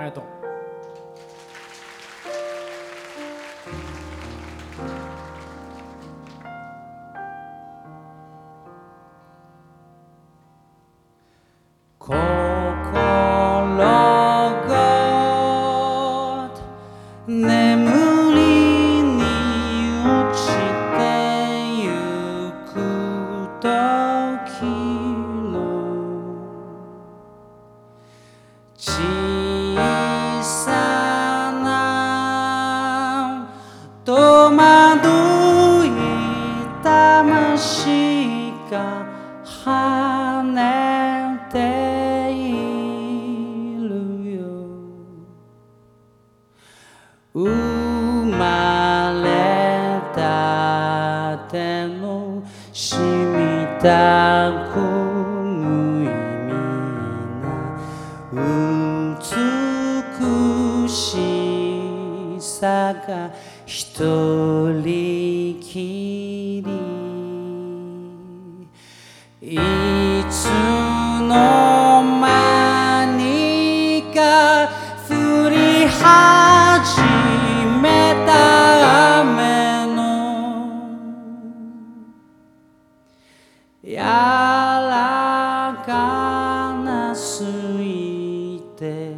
もありがとう。Jesus. 跳ねているよ。生まれたての染みたく無意味な美しさが一人きり。り始めた雨の。やらかなすいて